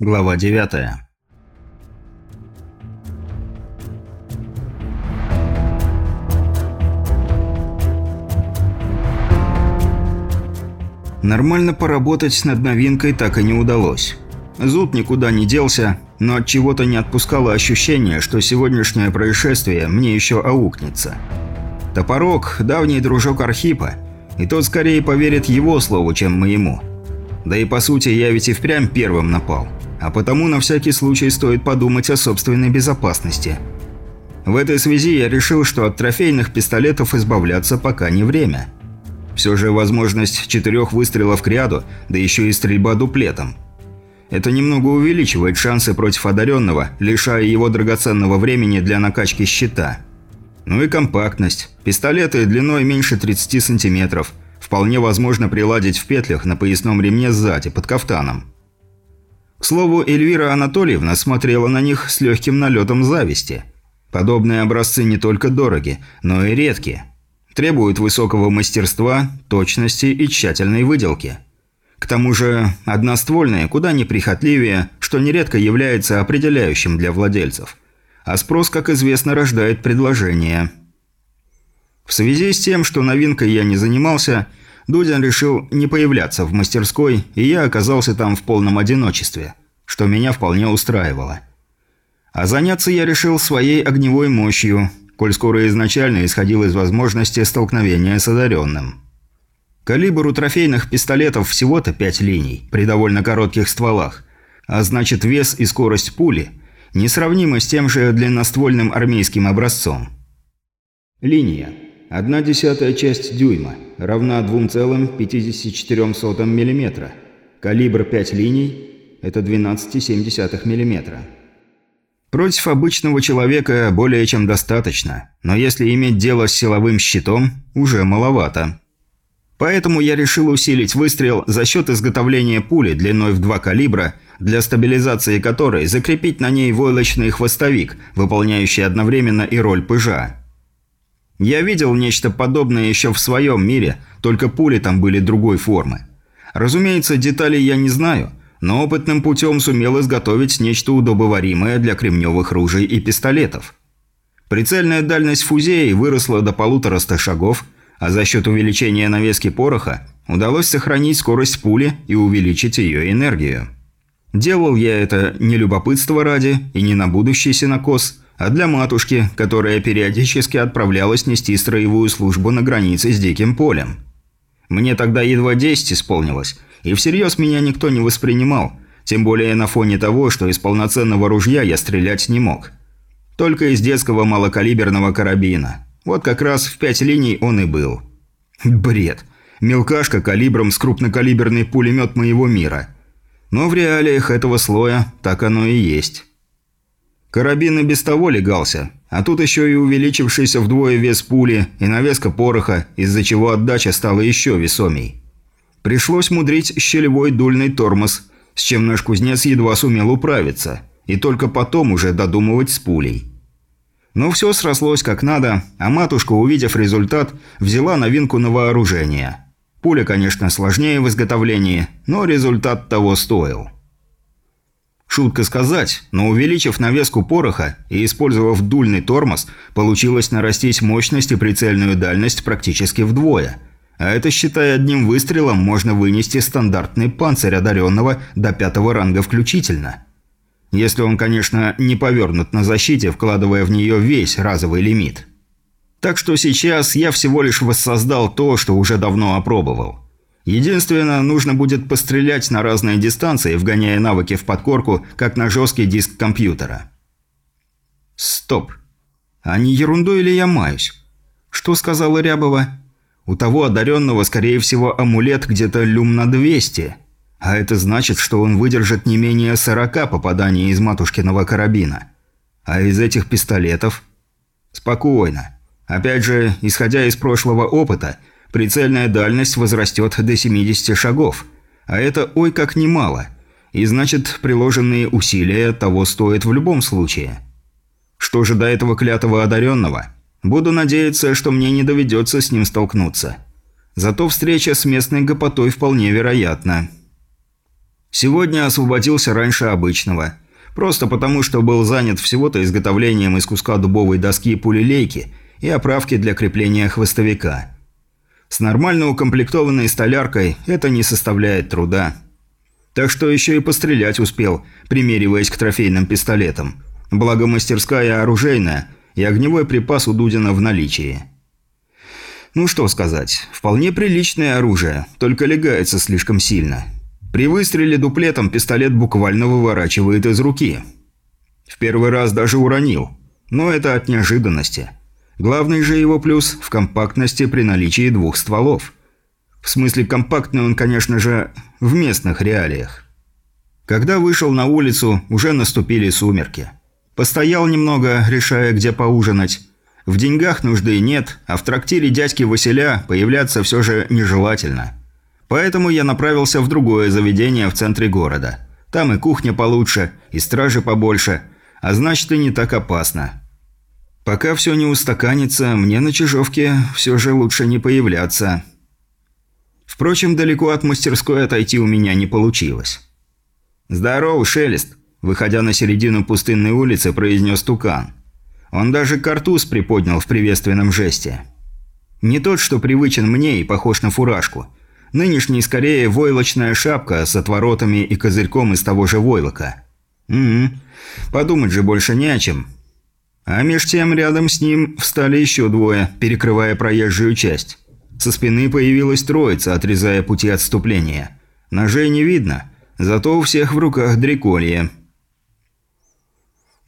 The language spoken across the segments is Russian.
Глава 9 Нормально поработать над новинкой так и не удалось. Зуд никуда не делся, но от чего-то не отпускало ощущение, что сегодняшнее происшествие мне еще аукнется. Топорок – давний дружок Архипа, и тот скорее поверит его слову, чем моему. Да и по сути я ведь и впрямь первым напал – а потому на всякий случай стоит подумать о собственной безопасности. В этой связи я решил, что от трофейных пистолетов избавляться пока не время. Все же возможность четырех выстрелов к ряду, да еще и стрельба дуплетом. Это немного увеличивает шансы против одаренного, лишая его драгоценного времени для накачки щита. Ну и компактность. Пистолеты длиной меньше 30 сантиметров. Вполне возможно приладить в петлях на поясном ремне сзади, под кафтаном. К слову, Эльвира Анатольевна смотрела на них с легким налетом зависти. Подобные образцы не только дороги, но и редки. Требуют высокого мастерства, точности и тщательной выделки. К тому же, одноствольные куда неприхотливее, что нередко является определяющим для владельцев. А спрос, как известно, рождает предложение. В связи с тем, что новинкой я не занимался – Дудин решил не появляться в мастерской, и я оказался там в полном одиночестве, что меня вполне устраивало. А заняться я решил своей огневой мощью, коль скоро изначально исходил из возможности столкновения с одаренным. Калибр у трофейных пистолетов всего-то 5 линий, при довольно коротких стволах, а значит вес и скорость пули несравнимы с тем же длинноствольным армейским образцом. Линия. Одна десятая часть дюйма – равна 2,54 мм. Калибр 5 линий – это 12,7 мм. Против обычного человека более чем достаточно, но если иметь дело с силовым щитом, уже маловато. Поэтому я решил усилить выстрел за счет изготовления пули длиной в два калибра, для стабилизации которой закрепить на ней войлочный хвостовик, выполняющий одновременно и роль пыжа. Я видел нечто подобное еще в своем мире, только пули там были другой формы. Разумеется, деталей я не знаю, но опытным путем сумел изготовить нечто удобоваримое для кремневых ружей и пистолетов. Прицельная дальность фузеи выросла до полутораста шагов, а за счет увеличения навески пороха удалось сохранить скорость пули и увеличить ее энергию. Делал я это не любопытство ради и не на будущий сенокос – а для матушки, которая периодически отправлялась нести строевую службу на границе с Диким полем. Мне тогда едва 10 исполнилось, и всерьез меня никто не воспринимал, тем более на фоне того, что из полноценного ружья я стрелять не мог. Только из детского малокалиберного карабина. Вот как раз в пять линий он и был. Бред. Мелкашка калибром с крупнокалиберный пулемет моего мира. Но в реалиях этого слоя так оно и есть. Карабин и без того легался, а тут еще и увеличившийся вдвое вес пули и навеска пороха, из-за чего отдача стала еще весомей. Пришлось мудрить щелевой дульный тормоз, с чем наш кузнец едва сумел управиться, и только потом уже додумывать с пулей. Но все срослось как надо, а матушка, увидев результат, взяла новинку на вооружение. Пуля, конечно, сложнее в изготовлении, но результат того стоил. Шутка сказать, но увеличив навеску пороха и использовав дульный тормоз, получилось нарастить мощность и прицельную дальность практически вдвое. А это, считая одним выстрелом, можно вынести стандартный панцирь одаренного до пятого ранга включительно. Если он, конечно, не повернут на защите, вкладывая в нее весь разовый лимит. Так что сейчас я всего лишь воссоздал то, что уже давно опробовал. Единственное, нужно будет пострелять на разные дистанции, вгоняя навыки в подкорку, как на жесткий диск компьютера. Стоп. А не ерундой ли я маюсь? Что сказала Рябова? У того одаренного, скорее всего, амулет где-то люм на 200. А это значит, что он выдержит не менее 40 попаданий из матушкиного карабина. А из этих пистолетов? Спокойно. Опять же, исходя из прошлого опыта – прицельная дальность возрастет до 70 шагов. А это ой как немало. И значит, приложенные усилия того стоят в любом случае. Что же до этого клятого одаренного? Буду надеяться, что мне не доведется с ним столкнуться. Зато встреча с местной гопотой вполне вероятна. Сегодня освободился раньше обычного. Просто потому, что был занят всего-то изготовлением из куска дубовой доски пулелейки и оправки для крепления хвостовика. С нормально укомплектованной столяркой это не составляет труда. Так что еще и пострелять успел, примериваясь к трофейным пистолетам. Благо мастерская оружейная и огневой припас у Дудина в наличии. Ну что сказать, вполне приличное оружие, только легается слишком сильно. При выстреле дуплетом пистолет буквально выворачивает из руки. В первый раз даже уронил, но это от неожиданности. Главный же его плюс в компактности при наличии двух стволов. В смысле компактный он, конечно же, в местных реалиях. Когда вышел на улицу, уже наступили сумерки. Постоял немного, решая, где поужинать. В деньгах нужды нет, а в трактире дядьки Василя появляться все же нежелательно. Поэтому я направился в другое заведение в центре города. Там и кухня получше, и стражи побольше, а значит и не так опасно. Пока все не устаканится, мне на чижовке все же лучше не появляться. Впрочем, далеко от мастерской отойти у меня не получилось. «Здорово, Шелест!» – выходя на середину пустынной улицы, произнес Тукан. Он даже картуз приподнял в приветственном жесте. Не тот, что привычен мне и похож на фуражку. Нынешний скорее войлочная шапка с отворотами и козырьком из того же войлока. Угу. Подумать же больше не о чем. А меж тем рядом с ним встали еще двое, перекрывая проезжую часть. Со спины появилась троица, отрезая пути отступления. Ножей не видно, зато у всех в руках дреколье.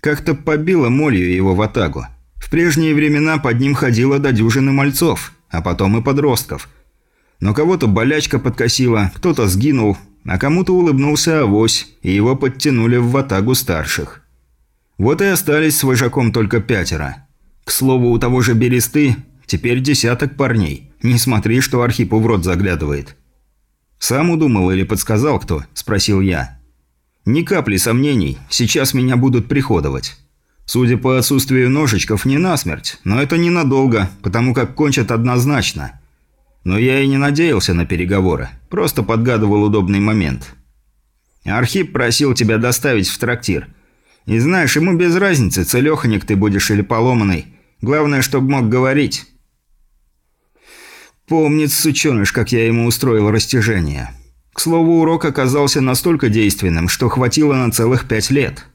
Как-то побило молью его в атагу. В прежние времена под ним ходило до дюжины мальцов, а потом и подростков. Но кого-то болячка подкосила, кто-то сгинул, а кому-то улыбнулся авось, и его подтянули в ватагу старших. Вот и остались с вожаком только пятеро. К слову, у того же Бересты теперь десяток парней. Не смотри, что Архипу в рот заглядывает. «Сам удумал или подсказал кто?» – спросил я. Ни капли сомнений, сейчас меня будут приходовать. Судя по отсутствию ножичков, не насмерть, но это ненадолго, потому как кончат однозначно. Но я и не надеялся на переговоры, просто подгадывал удобный момент. Архип просил тебя доставить в трактир. И знаешь, ему без разницы, целеханик ты будешь или поломанный. Главное, чтобы мог говорить. Помнит, сученыш, как я ему устроил растяжение. К слову, урок оказался настолько действенным, что хватило на целых пять лет.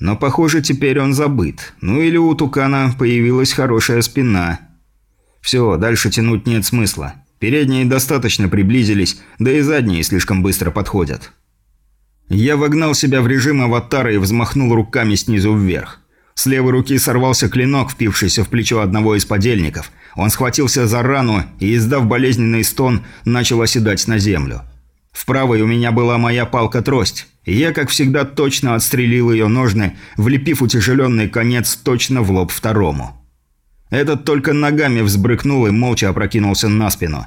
Но, похоже, теперь он забыт. Ну или у Тукана появилась хорошая спина. Все, дальше тянуть нет смысла. Передние достаточно приблизились, да и задние слишком быстро подходят. Я вогнал себя в режим аватара и взмахнул руками снизу вверх. С левой руки сорвался клинок, впившийся в плечо одного из подельников. Он схватился за рану и, издав болезненный стон, начал оседать на землю. В правой у меня была моя палка-трость, я, как всегда, точно отстрелил ее ножны, влепив утяжеленный конец точно в лоб второму. Этот только ногами взбрыкнул и молча опрокинулся на спину.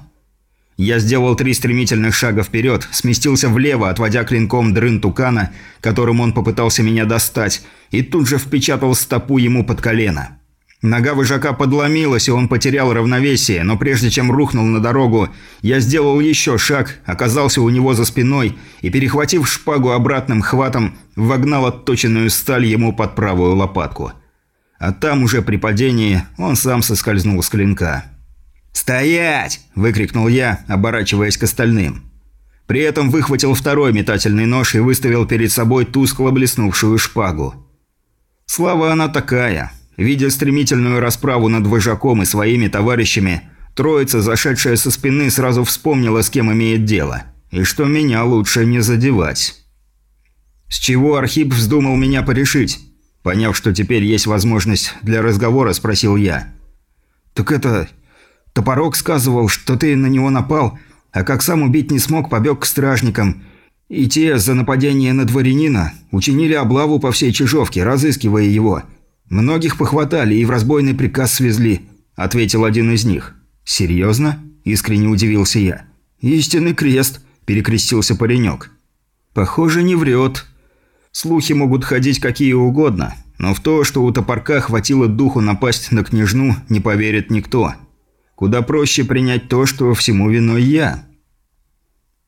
Я сделал три стремительных шага вперед, сместился влево, отводя клинком дрын тукана, которым он попытался меня достать, и тут же впечатал стопу ему под колено. Нога выжака подломилась, и он потерял равновесие, но прежде чем рухнул на дорогу, я сделал еще шаг, оказался у него за спиной и, перехватив шпагу обратным хватом, вогнал отточенную сталь ему под правую лопатку. А там уже при падении он сам соскользнул с клинка. «Стоять!» – выкрикнул я, оборачиваясь к остальным. При этом выхватил второй метательный нож и выставил перед собой тускло блеснувшую шпагу. Слава она такая – Видя стремительную расправу над вожаком и своими товарищами, троица, зашедшая со спины, сразу вспомнила, с кем имеет дело, и что меня лучше не задевать. С чего Архип вздумал меня порешить? Поняв, что теперь есть возможность для разговора, спросил я. «Так это... Топорок сказывал, что ты на него напал, а как сам убить не смог, побег к стражникам. И те за нападение на дворянина учинили облаву по всей Чижовке, разыскивая его». «Многих похватали и в разбойный приказ свезли», – ответил один из них. «Серьезно?» – искренне удивился я. «Истинный крест», – перекрестился паренек. «Похоже, не врет. Слухи могут ходить какие угодно, но в то, что у топорка хватило духу напасть на княжну, не поверит никто. Куда проще принять то, что всему виной я».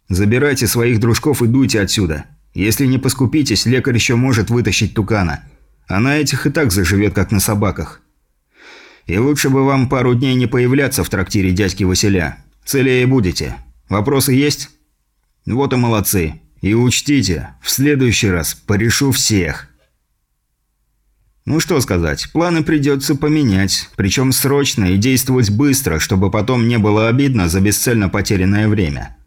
Забирайте своих дружков и дуйте отсюда. Если не поскупитесь, лекарь еще может вытащить тукана. А на этих и так заживет, как на собаках. И лучше бы вам пару дней не появляться в трактире дядьки Василя. Целее будете. Вопросы есть? Вот и молодцы. И учтите, в следующий раз порешу всех. Ну что сказать, планы придется поменять, причем срочно и действовать быстро, чтобы потом не было обидно за бесцельно потерянное время.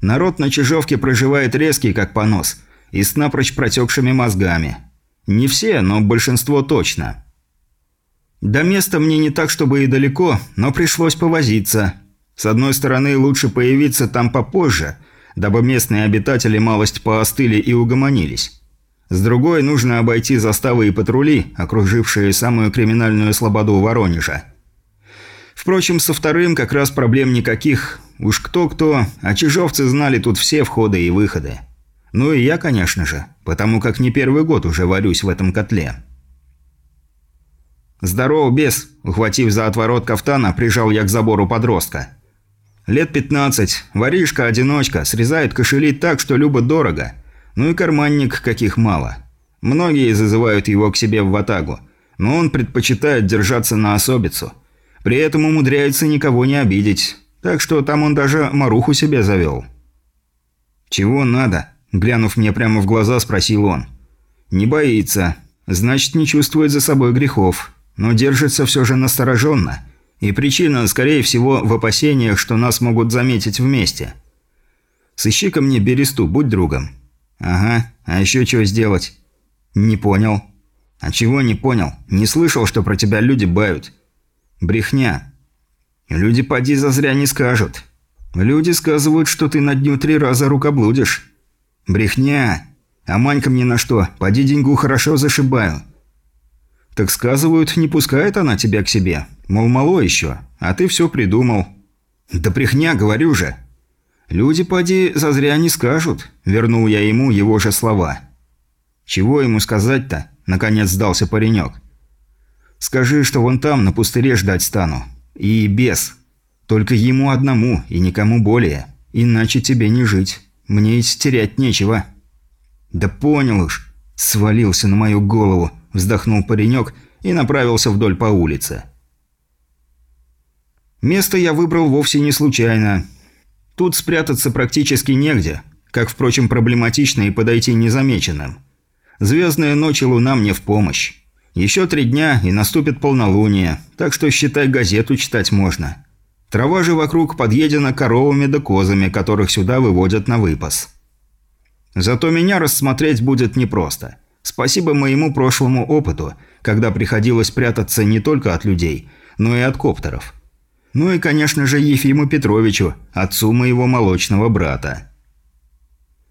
Народ на Чижовке проживает резкий, как понос, и с напрочь протекшими мозгами. Не все, но большинство точно. До места мне не так, чтобы и далеко, но пришлось повозиться. С одной стороны, лучше появиться там попозже, дабы местные обитатели малость поостыли и угомонились. С другой, нужно обойти заставы и патрули, окружившие самую криминальную слободу Воронежа. Впрочем, со вторым как раз проблем никаких. Уж кто-кто, а чижовцы знали тут все входы и выходы. Ну и я, конечно же, потому как не первый год уже варюсь в этом котле. «Здорово, бес!» – ухватив за отворот кафтана, прижал я к забору подростка. «Лет 15, воришка-одиночка, срезает кошели так, что любо дорого – ну и карманник каких мало. Многие зазывают его к себе в ватагу, но он предпочитает держаться на особицу. При этом умудряется никого не обидеть, так что там он даже Маруху себе завел. «Чего надо?» – глянув мне прямо в глаза, спросил он. «Не боится. Значит, не чувствует за собой грехов, но держится все же настороженно. И причина, скорее всего, в опасениях, что нас могут заметить вместе. Сыщи ко мне бересту, будь другом. «Ага, а еще чего сделать?» «Не понял». «А чего не понял? Не слышал, что про тебя люди бают?» «Брехня». «Люди поди зазря не скажут. Люди сказывают, что ты на дню три раза рукоблудишь». «Брехня. А Манька мне на что? Поди деньгу хорошо зашибаю». «Так сказывают, не пускает она тебя к себе. Мол, мало еще, а ты все придумал». «Да брехня, говорю же». «Люди, поди, зазря не скажут», – вернул я ему его же слова. «Чего ему сказать-то?» – наконец сдался паренек. «Скажи, что вон там, на пустыре ждать стану. И без. Только ему одному и никому более. Иначе тебе не жить. Мне ведь терять нечего». «Да понял уж», – свалился на мою голову, вздохнул паренек и направился вдоль по улице. Место я выбрал вовсе не случайно. Тут спрятаться практически негде, как, впрочем, проблематично и подойти незамеченным. Звездная ночь и луна мне в помощь. Еще три дня и наступит полнолуние, так что, считай, газету читать можно. Трава же вокруг подъедена коровами да козами, которых сюда выводят на выпас. Зато меня рассмотреть будет непросто. Спасибо моему прошлому опыту, когда приходилось прятаться не только от людей, но и от коптеров. Ну и, конечно же, Ефиму Петровичу, отцу моего молочного брата.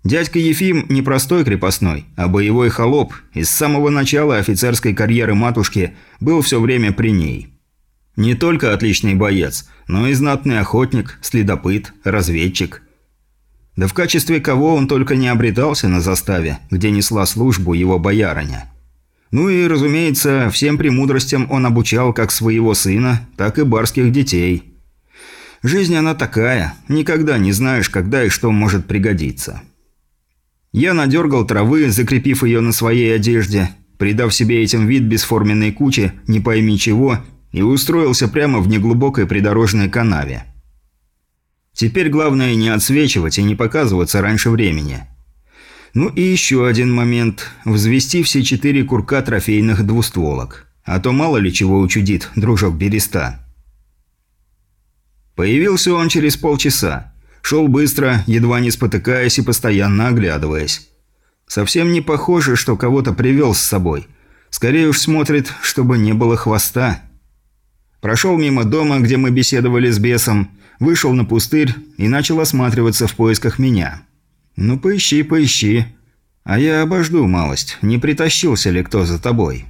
Дядька Ефим не простой крепостной, а боевой холоп, и с самого начала офицерской карьеры матушки был все время при ней. Не только отличный боец, но и знатный охотник, следопыт, разведчик. Да в качестве кого он только не обретался на заставе, где несла службу его боярыня. Ну и, разумеется, всем премудростям он обучал как своего сына, так и барских детей. Жизнь она такая, никогда не знаешь, когда и что может пригодиться. Я надергал травы, закрепив ее на своей одежде, придав себе этим вид бесформенной кучи, не пойми чего, и устроился прямо в неглубокой придорожной канаве. Теперь главное не отсвечивать и не показываться раньше времени – ну и еще один момент – взвести все четыре курка трофейных двустволок. А то мало ли чего учудит дружок Береста. Появился он через полчаса. Шел быстро, едва не спотыкаясь и постоянно оглядываясь. Совсем не похоже, что кого-то привел с собой. Скорее уж смотрит, чтобы не было хвоста. Прошел мимо дома, где мы беседовали с бесом, вышел на пустырь и начал осматриваться в поисках меня. «Ну, поищи, поищи. А я обожду малость, не притащился ли кто за тобой».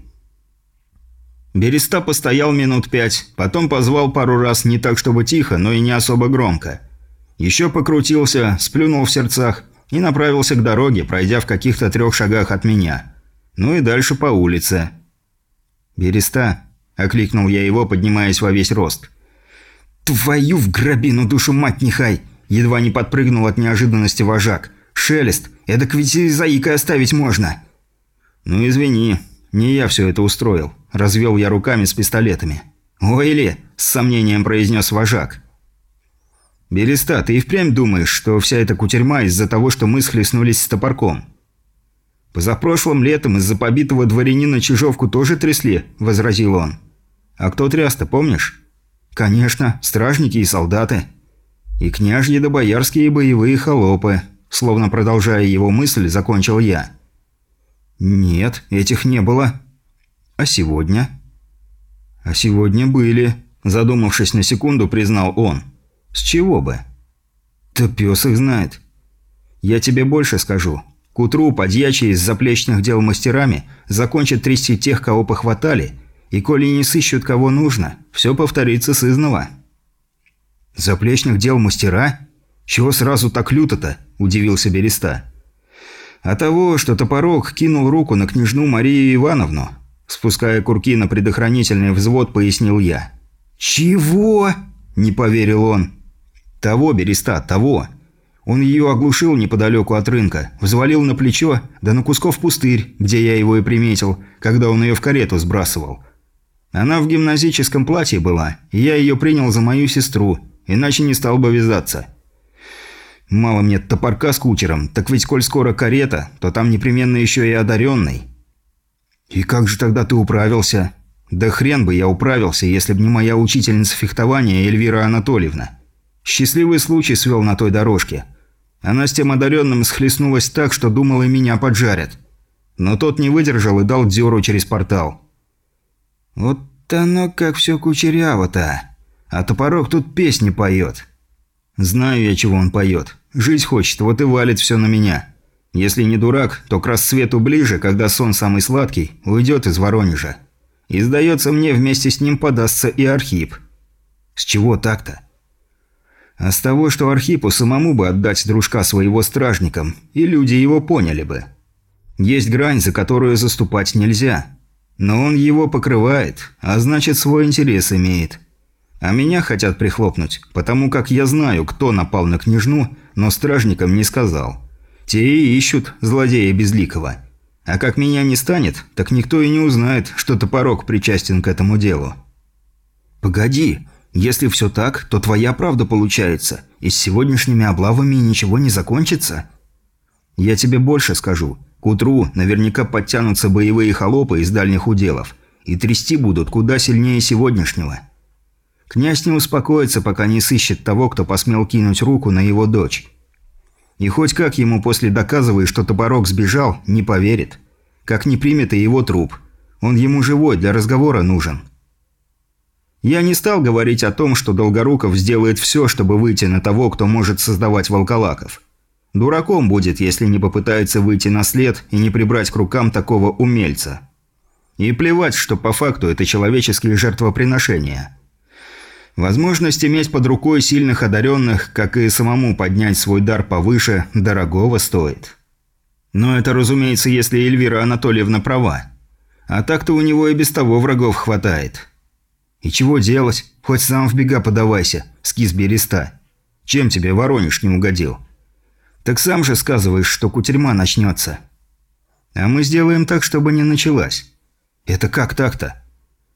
Береста постоял минут пять, потом позвал пару раз не так, чтобы тихо, но и не особо громко. Еще покрутился, сплюнул в сердцах и направился к дороге, пройдя в каких-то трех шагах от меня. Ну и дальше по улице. «Береста», – окликнул я его, поднимаясь во весь рост. «Твою в гробину душу, мать нехай! Едва не подпрыгнул от неожиданности вожак. «Шелест! Эдак ведь и заикой оставить можно!» «Ну извини, не я все это устроил», – развел я руками с пистолетами. «Ой ли!» – с сомнением произнес вожак. «Береста, ты и впрямь думаешь, что вся эта кутерьма из-за того, что мы схлестнулись с топорком?» «Позапрошлым летом из-за побитого дворянина чижовку тоже трясли», – возразил он. «А кто тряс-то, помнишь?» «Конечно, стражники и солдаты. И княжьи да боярские боевые холопы», – словно продолжая его мысль, закончил я. «Нет, этих не было. А сегодня?» «А сегодня были», – задумавшись на секунду, признал он. «С чего бы?» «Да пес их знает. Я тебе больше скажу. К утру подьячие из заплечных дел мастерами закончат трясти тех, кого похватали, и коли не сыщут кого нужно, все повторится с изного. «Заплечных дел мастера? Чего сразу так люто-то?» – удивился Береста. «А того, что топорок кинул руку на княжну Марию Ивановну», – спуская курки на предохранительный взвод, пояснил я. «Чего?» – не поверил он. «Того, Береста, того. Он ее оглушил неподалеку от рынка, взвалил на плечо, да на кусков пустырь, где я его и приметил, когда он ее в карету сбрасывал. Она в гимназическом платье была, и я ее принял за мою сестру, иначе не стал бы вязаться. Мало мне топорка с кучером, так ведь коль скоро карета, то там непременно еще и одаренный. И как же тогда ты управился? Да хрен бы я управился, если бы не моя учительница фехтования Эльвира Анатольевна. Счастливый случай свел на той дорожке – она с тем одаренным схлестнулась так, что думала, меня поджарят. Но тот не выдержал и дал дёру через портал. Вот оно как все кучеряво-то. А топорок тут песни поет. Знаю я, чего он поет. Жить хочет, вот и валит все на меня. Если не дурак, то к рассвету ближе, когда сон самый сладкий, уйдет из Воронежа. И, сдается мне, вместе с ним подастся и Архип. С чего так-то? А с того, что Архипу самому бы отдать дружка своего стражникам, и люди его поняли бы. Есть грань, за которую заступать нельзя. Но он его покрывает, а значит свой интерес имеет. А меня хотят прихлопнуть, потому как я знаю, кто напал на княжну, но стражникам не сказал. Те и ищут злодея Безликого. А как меня не станет, так никто и не узнает, что Топорок причастен к этому делу. «Погоди!» Если все так, то твоя правда получается, и с сегодняшними облавами ничего не закончится. Я тебе больше скажу. К утру наверняка подтянутся боевые холопы из дальних уделов, и трясти будут куда сильнее сегодняшнего. Князь не успокоится, пока не сыщет того, кто посмел кинуть руку на его дочь. И хоть как ему после доказывая, что Топорок сбежал, не поверит. Как не примет и его труп. Он ему живой, для разговора нужен. Я не стал говорить о том, что Долгоруков сделает все, чтобы выйти на того, кто может создавать волколаков. Дураком будет, если не попытается выйти на след и не прибрать к рукам такого умельца. И плевать, что по факту это человеческие жертвоприношения. Возможность иметь под рукой сильных одаренных, как и самому поднять свой дар повыше, дорогого стоит. Но это, разумеется, если Эльвира Анатольевна права. А так-то у него и без того врагов хватает. «И чего делать? Хоть сам в бега подавайся, скис береста. Чем тебе Воронеж не угодил?» «Так сам же сказываешь, что кутерьма начнется». «А мы сделаем так, чтобы не началась». «Это как так-то?»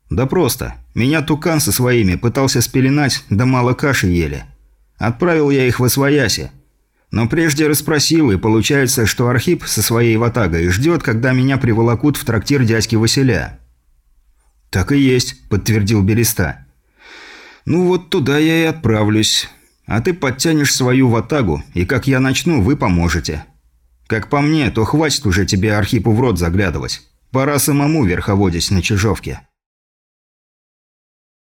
«Да просто. Меня тукан со своими пытался спеленать, да мало каши ели. Отправил я их в Освояси. Но прежде расспросил, и получается, что Архип со своей ватагой ждет, когда меня приволокут в трактир дядьки Василя». «Так и есть», – подтвердил Береста. «Ну вот туда я и отправлюсь. А ты подтянешь свою ватагу, и как я начну, вы поможете. Как по мне, то хватит уже тебе Архипу в рот заглядывать. Пора самому верховодить на чижовке».